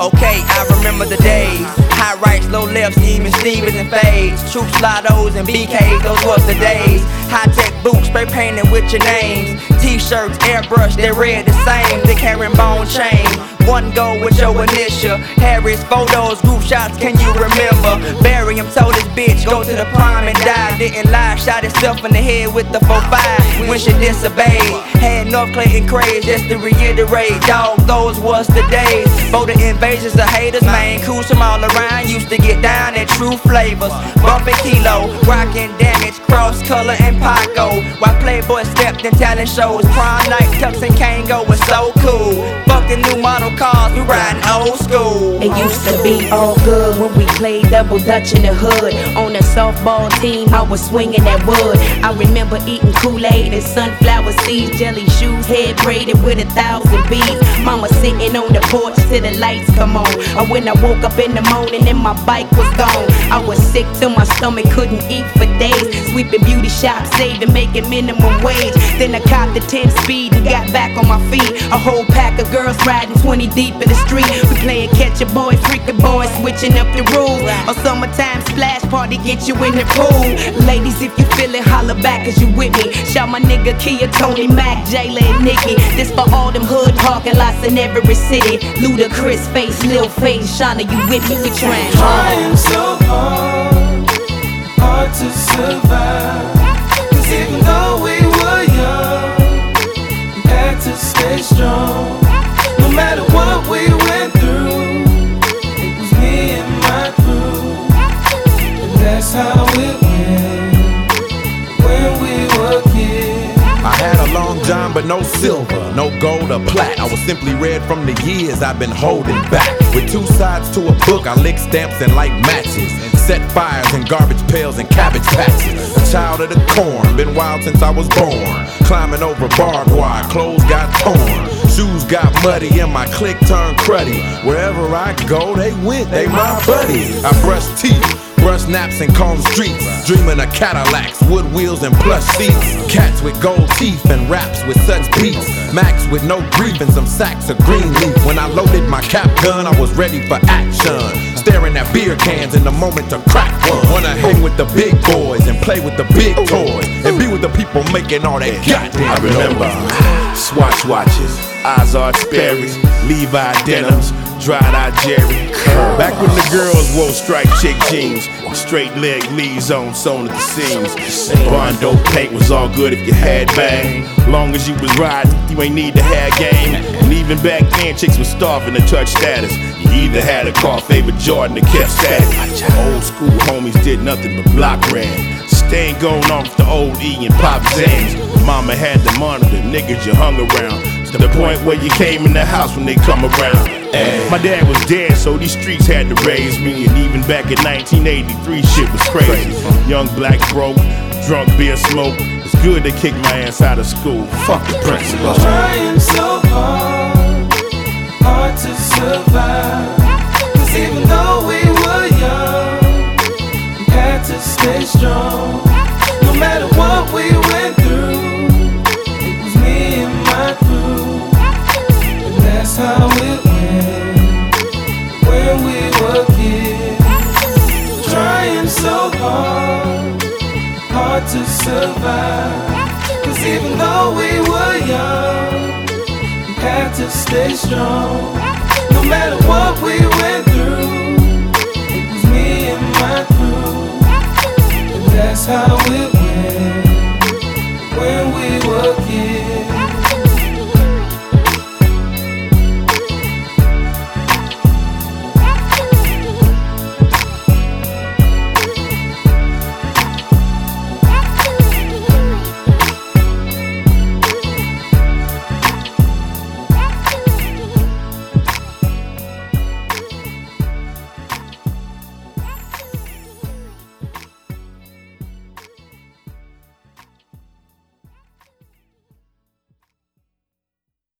Okay, I remember the days. High rights, low lefts, even Stevens and fades. Troop slidos and BKs, those was the days. High tech boots, spray painted with your names. T shirts, airbrush, they read the same. The bone chain. One go with your initial. Harris photos, group shots, can you remember? Barry him told his bitch, go to the prime and die. Didn't lie, shot himself in the head with the 4-5 when she disobeyed. Had North Clayton craze, just to reiterate, dog, those was the days. For the invasions of haters, man, coos from all around used to get down at true flavors. Bumping kilo, rocking cross color and Paco. While Playboy stepped in talent shows, Prime night, Tux and Kangol was so cool. Fucking new model cars, we riding old school. It used to be all good when we played double dutch in the hood. On a softball team, I was swinging that wood. I remember eating Kool-Aid and sunflower seeds, jelly shoes, head braided with a thousand beads. Mama sitting on the porch till the lights come on. Or when I woke up in the morning and my bike was gone. I was sick till my stomach couldn't eat for days. Sweeping beauty shops, saving, making minimum wage. Then I copped the 10 speed and got back on my feet. A whole pack of girls riding 20 deep in the street. We playing catch a boy, freaking boy, switching up the rules. A summertime splash party, get you in the pool. Ladies, if you feel it, holler back as you with me. Shout my nigga Kia, Tony Mac, Jayla, and Nikki. This for all them hood parking lots in every city. Ludacris face, Lil Fate, Shawnna, you with me? We trying Trying so hard, hard to survive. Cause even though john, but no silver, no gold or plat. I was simply red from the years I've been holding back. With two sides to a book, I lick stamps and light matches. Set fires in garbage pails and cabbage patches. A child of the corn, been wild since I was born. Climbing over barbed wire, clothes got torn. Shoes got muddy and my click turned cruddy. Wherever I go, they went, they my buddies. I brush teeth. Brush naps and comb streets, dreaming of Cadillacs, wood wheels and plush seats. Cats with gold teeth and raps with such beats. Max with no grief and some sacks of green leaf. When I loaded my cap gun, I was ready for action. Staring at beer cans in the moment to crack one. Wanna hang with the big boys and play with the big toys and be with the people making all that goddamn I remember Swatch watches, Ozark Sperry's, Levi denims, dried eye Jerry. Back when the girls wore striped chick jeans, straight leg Lee's on sewn at the seams. Bondo paint was all good if you had bang. Long as you was riding, you ain't need to have game. And even back then, chicks was starving to touch status. You either had a car, favorite Jordan, or kept status. Old school homies did nothing but block ran. Staying going on with the old E and Pop Zans. Mama had to monitor niggas you hung around. To the point where you came in the house when they come around. My dad was dead, so these streets had to raise me. And even back in 1983, shit was crazy. Young black broke, drunk beer smoke. It's good to kick my ass out of school. Fuck the principal. Trying so hard, hard to survive. To survive. Cause even though we were young, we had to stay strong. No matter what we went through, it was me and my crew. And that's how it